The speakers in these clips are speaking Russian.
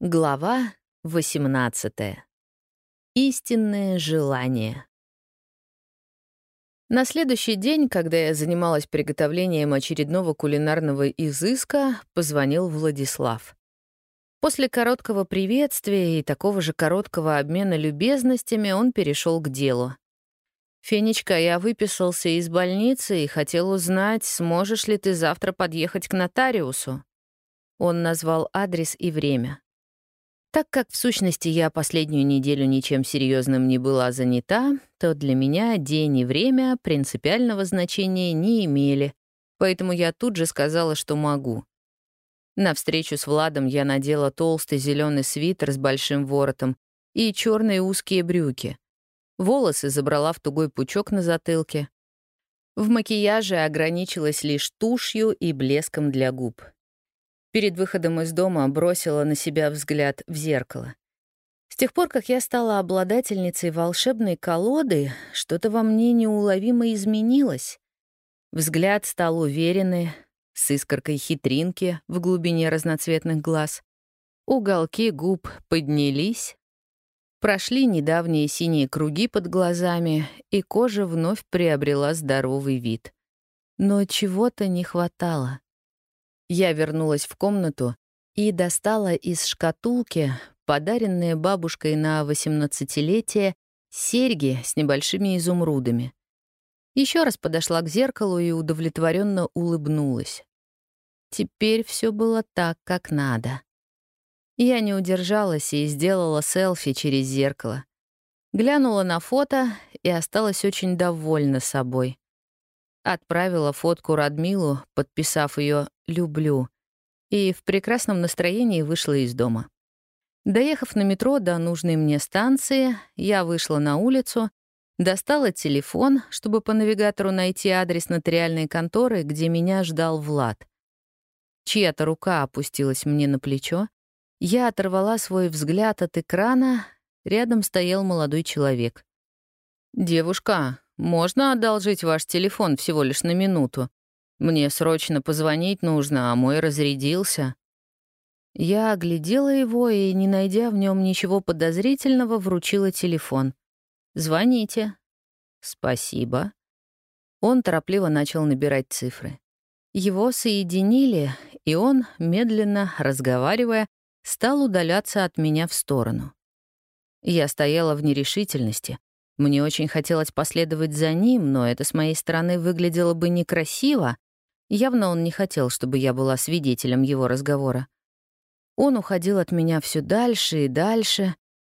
Глава 18. Истинное желание. На следующий день, когда я занималась приготовлением очередного кулинарного изыска, позвонил Владислав. После короткого приветствия и такого же короткого обмена любезностями он перешел к делу. «Фенечка, я выписался из больницы и хотел узнать, сможешь ли ты завтра подъехать к нотариусу?» Он назвал адрес и время. Так как в сущности я последнюю неделю ничем серьезным не была занята, то для меня день и время принципиального значения не имели, поэтому я тут же сказала, что могу. На встречу с Владом я надела толстый зеленый свитер с большим воротом и черные узкие брюки. Волосы забрала в тугой пучок на затылке. В макияже ограничилась лишь тушью и блеском для губ. Перед выходом из дома бросила на себя взгляд в зеркало. С тех пор, как я стала обладательницей волшебной колоды, что-то во мне неуловимо изменилось. Взгляд стал уверенный, с искоркой хитринки в глубине разноцветных глаз. Уголки губ поднялись, прошли недавние синие круги под глазами, и кожа вновь приобрела здоровый вид. Но чего-то не хватало. Я вернулась в комнату и достала из шкатулки, подаренные бабушкой на 18-летие, серьги с небольшими изумрудами. Еще раз подошла к зеркалу и удовлетворенно улыбнулась. Теперь все было так, как надо. Я не удержалась и сделала селфи через зеркало. Глянула на фото и осталась очень довольна собой. Отправила фотку Радмилу, подписав ее «люблю», и в прекрасном настроении вышла из дома. Доехав на метро до нужной мне станции, я вышла на улицу, достала телефон, чтобы по навигатору найти адрес нотариальной конторы, где меня ждал Влад. Чья-то рука опустилась мне на плечо. Я оторвала свой взгляд от экрана. Рядом стоял молодой человек. «Девушка, можно одолжить ваш телефон всего лишь на минуту? Мне срочно позвонить нужно, а мой разрядился». Я оглядела его и, не найдя в нем ничего подозрительного, вручила телефон. «Звоните». «Спасибо». Он торопливо начал набирать цифры. Его соединили, и он, медленно разговаривая, стал удаляться от меня в сторону. Я стояла в нерешительности, мне очень хотелось последовать за ним, но это с моей стороны выглядело бы некрасиво. Явно он не хотел, чтобы я была свидетелем его разговора. Он уходил от меня все дальше и дальше.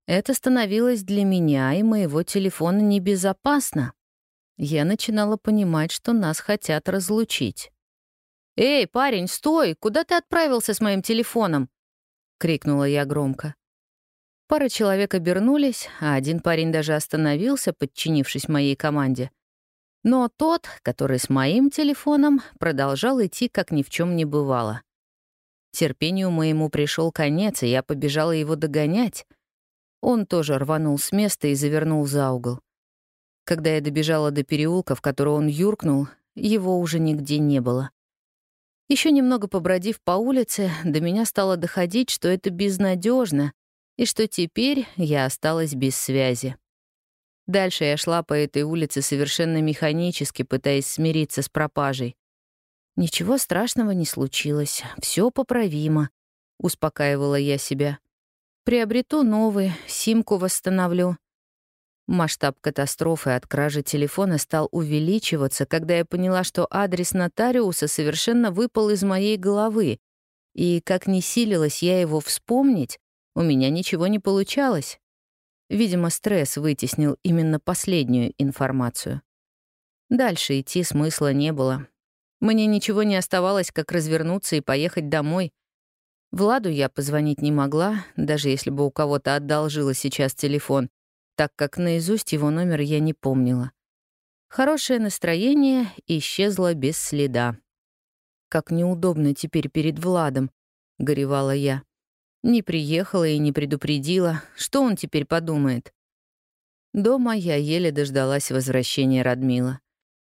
Это становилось для меня и моего телефона небезопасно. Я начинала понимать, что нас хотят разлучить. «Эй, парень, стой! Куда ты отправился с моим телефоном?» — крикнула я громко. Пара человек обернулись, а один парень даже остановился, подчинившись моей команде. Но тот, который с моим телефоном, продолжал идти, как ни в чем не бывало. Терпению моему пришел конец, и я побежала его догонять. Он тоже рванул с места и завернул за угол. Когда я добежала до переулка, в который он юркнул, его уже нигде не было. Еще немного побродив по улице, до меня стало доходить, что это безнадежно, и что теперь я осталась без связи. Дальше я шла по этой улице совершенно механически, пытаясь смириться с пропажей. «Ничего страшного не случилось, все поправимо», — успокаивала я себя. «Приобрету новый, симку восстановлю». Масштаб катастрофы от кражи телефона стал увеличиваться, когда я поняла, что адрес нотариуса совершенно выпал из моей головы, и, как не силилась я его вспомнить, у меня ничего не получалось. Видимо, стресс вытеснил именно последнюю информацию. Дальше идти смысла не было. Мне ничего не оставалось, как развернуться и поехать домой. Владу я позвонить не могла, даже если бы у кого-то одолжила сейчас телефон, так как наизусть его номер я не помнила. Хорошее настроение исчезло без следа. «Как неудобно теперь перед Владом», — горевала я. Не приехала и не предупредила. Что он теперь подумает? Дома я еле дождалась возвращения Радмила.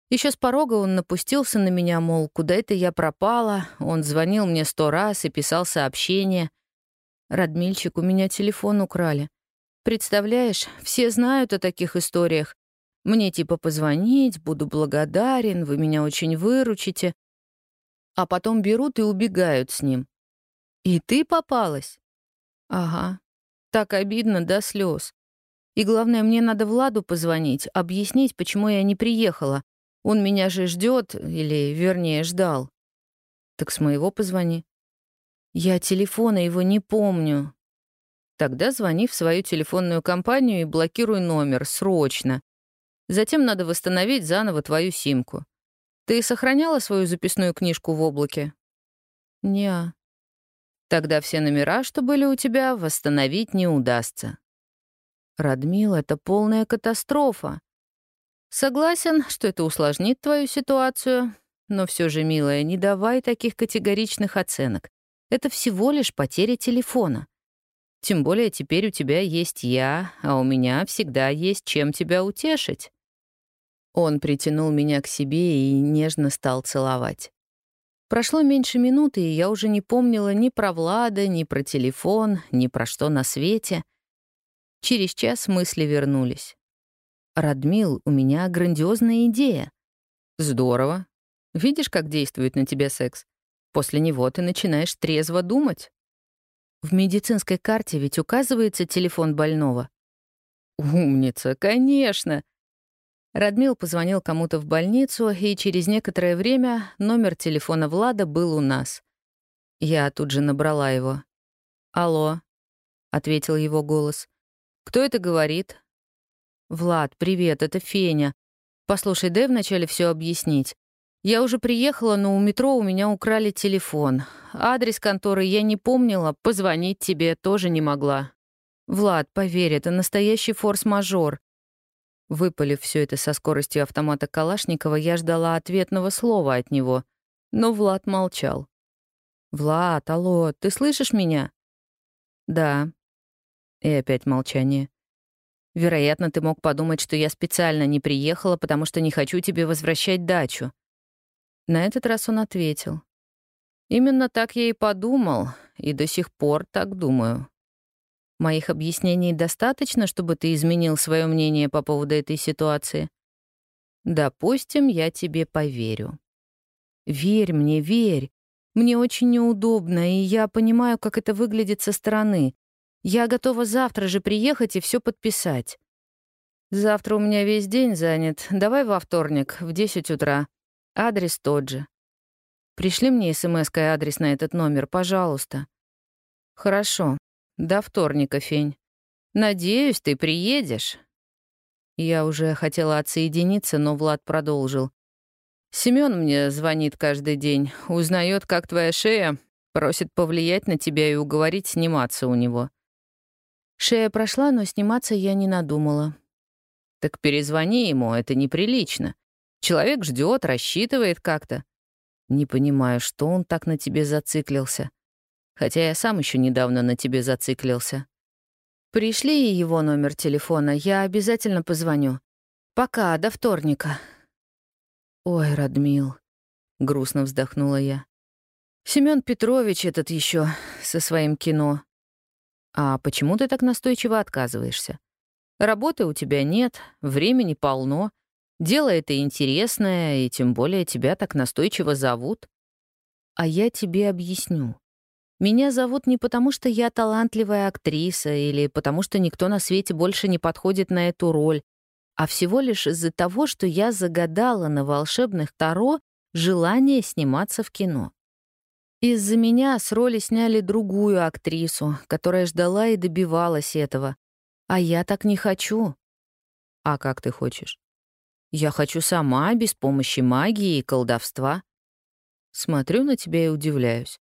Еще с порога он напустился на меня, мол, куда это я пропала. Он звонил мне сто раз и писал сообщения. Радмильчик, у меня телефон украли. Представляешь, все знают о таких историях. Мне типа позвонить, буду благодарен, вы меня очень выручите. А потом берут и убегают с ним. И ты попалась? Ага. Так обидно до слез. И главное, мне надо Владу позвонить, объяснить, почему я не приехала. Он меня же ждет, или, вернее, ждал. Так с моего позвони. Я телефона его не помню. Тогда звони в свою телефонную компанию и блокируй номер, срочно. Затем надо восстановить заново твою симку. Ты сохраняла свою записную книжку в облаке? Не. Тогда все номера, что были у тебя, восстановить не удастся. Радмил, это полная катастрофа. Согласен, что это усложнит твою ситуацию, но все же, милая, не давай таких категоричных оценок. Это всего лишь потеря телефона. Тем более теперь у тебя есть я, а у меня всегда есть чем тебя утешить. Он притянул меня к себе и нежно стал целовать. Прошло меньше минуты, и я уже не помнила ни про Влада, ни про телефон, ни про что на свете. Через час мысли вернулись. «Радмил, у меня грандиозная идея». «Здорово. Видишь, как действует на тебя секс? После него ты начинаешь трезво думать». В медицинской карте ведь указывается телефон больного. «Умница, конечно!» Радмил позвонил кому-то в больницу, и через некоторое время номер телефона Влада был у нас. Я тут же набрала его. «Алло», — ответил его голос. «Кто это говорит?» «Влад, привет, это Феня. Послушай, дай вначале все объяснить. Я уже приехала, но у метро у меня украли телефон. Адрес конторы я не помнила, позвонить тебе тоже не могла. Влад, поверь, это настоящий форс-мажор. Выпалив все это со скоростью автомата Калашникова, я ждала ответного слова от него, но Влад молчал. «Влад, алло, ты слышишь меня?» «Да». И опять молчание. «Вероятно, ты мог подумать, что я специально не приехала, потому что не хочу тебе возвращать дачу». На этот раз он ответил. «Именно так я и подумал, и до сих пор так думаю». Моих объяснений достаточно, чтобы ты изменил свое мнение по поводу этой ситуации? Допустим, я тебе поверю. Верь мне, верь. Мне очень неудобно, и я понимаю, как это выглядит со стороны. Я готова завтра же приехать и все подписать. Завтра у меня весь день занят. Давай во вторник, в 10 утра. Адрес тот же. Пришли мне смс-кой адрес на этот номер, пожалуйста. Хорошо. До вторника, Фень. Надеюсь, ты приедешь. Я уже хотела отсоединиться, но Влад продолжил. Семён мне звонит каждый день, узнает, как твоя шея, просит повлиять на тебя и уговорить сниматься у него. Шея прошла, но сниматься я не надумала. Так перезвони ему, это неприлично. Человек ждет, рассчитывает как-то. Не понимаю, что он так на тебе зациклился хотя я сам еще недавно на тебе зациклился. Пришли его номер телефона, я обязательно позвоню. Пока, до вторника. Ой, Радмил, грустно вздохнула я. Семён Петрович этот еще со своим кино. А почему ты так настойчиво отказываешься? Работы у тебя нет, времени полно, дело это интересное, и тем более тебя так настойчиво зовут. А я тебе объясню. Меня зовут не потому, что я талантливая актриса или потому, что никто на свете больше не подходит на эту роль, а всего лишь из-за того, что я загадала на волшебных Таро желание сниматься в кино. Из-за меня с роли сняли другую актрису, которая ждала и добивалась этого. А я так не хочу. А как ты хочешь? Я хочу сама, без помощи магии и колдовства. Смотрю на тебя и удивляюсь.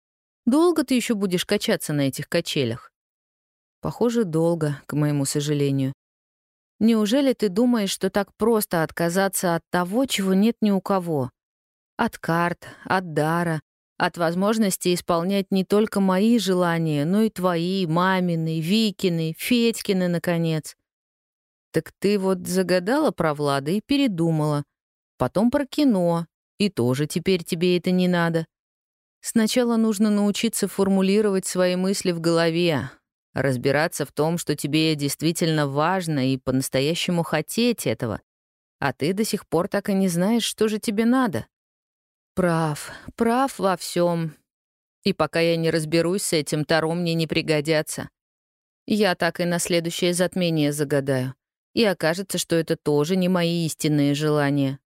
Долго ты еще будешь качаться на этих качелях? Похоже, долго, к моему сожалению. Неужели ты думаешь, что так просто отказаться от того, чего нет ни у кого? От карт, от дара, от возможности исполнять не только мои желания, но и твои, мамины, Викины, Федькины, наконец. Так ты вот загадала про Влада и передумала. Потом про кино, и тоже теперь тебе это не надо. Сначала нужно научиться формулировать свои мысли в голове, разбираться в том, что тебе действительно важно и по-настоящему хотеть этого. А ты до сих пор так и не знаешь, что же тебе надо. Прав, прав во всем. И пока я не разберусь с этим, Таро мне не пригодятся. Я так и на следующее затмение загадаю. И окажется, что это тоже не мои истинные желания.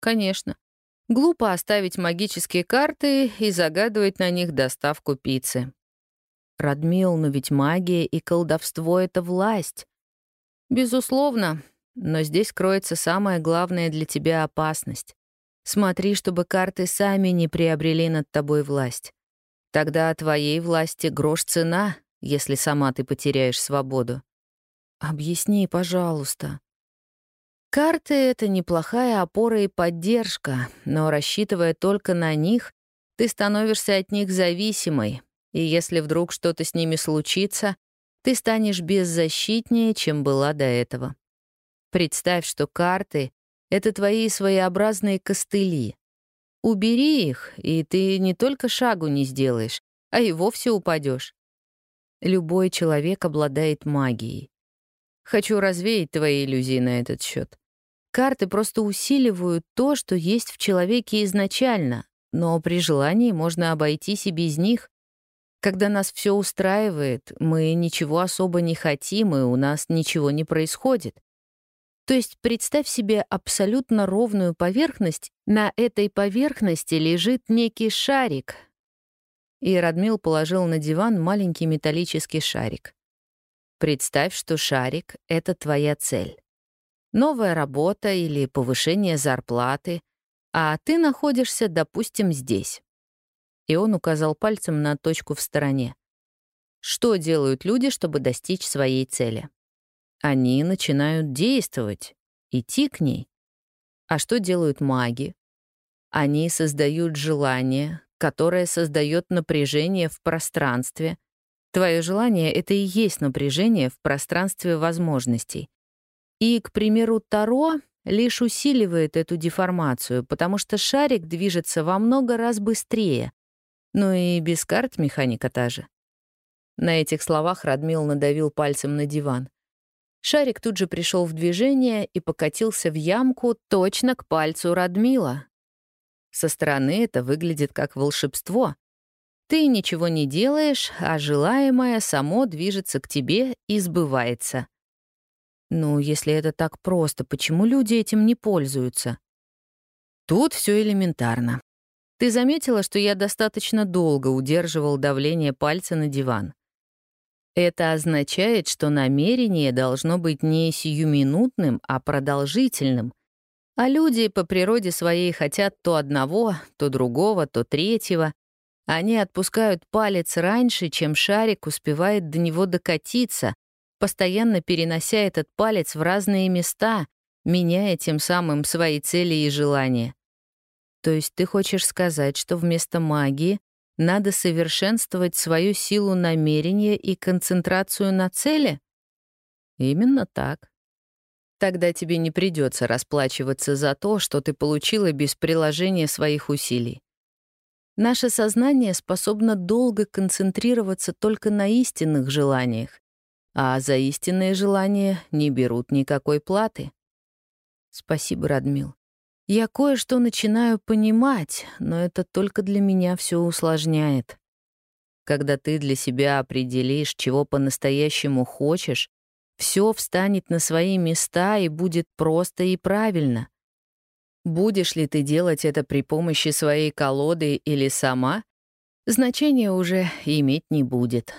Конечно. Глупо оставить магические карты и загадывать на них доставку пиццы. Радмил, но ведь магия и колдовство — это власть. Безусловно, но здесь кроется самая главная для тебя опасность. Смотри, чтобы карты сами не приобрели над тобой власть. Тогда твоей власти грош цена, если сама ты потеряешь свободу. Объясни, пожалуйста. Карты — это неплохая опора и поддержка, но рассчитывая только на них, ты становишься от них зависимой, и если вдруг что-то с ними случится, ты станешь беззащитнее, чем была до этого. Представь, что карты — это твои своеобразные костыли. Убери их, и ты не только шагу не сделаешь, а и вовсе упадешь. Любой человек обладает магией. Хочу развеять твои иллюзии на этот счет. Карты просто усиливают то, что есть в человеке изначально, но при желании можно обойтись и без них, когда нас все устраивает, мы ничего особо не хотим, и у нас ничего не происходит. То есть представь себе абсолютно ровную поверхность, на этой поверхности лежит некий шарик. И Радмил положил на диван маленький металлический шарик. Представь, что шарик — это твоя цель. Новая работа или повышение зарплаты, а ты находишься, допустим, здесь и он указал пальцем на точку в стороне. Что делают люди, чтобы достичь своей цели? Они начинают действовать, идти к ней. А что делают маги? Они создают желание, которое создает напряжение в пространстве. Твое желание — это и есть напряжение в пространстве возможностей. И, к примеру, Таро лишь усиливает эту деформацию, потому что шарик движется во много раз быстрее, ну и без карт механика та же. На этих словах Радмил надавил пальцем на диван. Шарик тут же пришел в движение и покатился в ямку точно к пальцу Радмила. Со стороны это выглядит как волшебство. Ты ничего не делаешь, а желаемое само движется к тебе и сбывается. Ну, если это так просто, почему люди этим не пользуются? Тут все элементарно. Ты заметила, что я достаточно долго удерживал давление пальца на диван? Это означает, что намерение должно быть не сиюминутным, а продолжительным. А люди по природе своей хотят то одного, то другого, то третьего. Они отпускают палец раньше, чем шарик успевает до него докатиться, постоянно перенося этот палец в разные места, меняя тем самым свои цели и желания. То есть ты хочешь сказать, что вместо магии надо совершенствовать свою силу намерения и концентрацию на цели? Именно так. Тогда тебе не придется расплачиваться за то, что ты получила без приложения своих усилий. Наше сознание способно долго концентрироваться только на истинных желаниях, а за истинные желания не берут никакой платы. Спасибо, Радмил. Я кое-что начинаю понимать, но это только для меня все усложняет. Когда ты для себя определишь, чего по-настоящему хочешь, все встанет на свои места и будет просто и правильно. Будешь ли ты делать это при помощи своей колоды или сама, значения уже иметь не будет.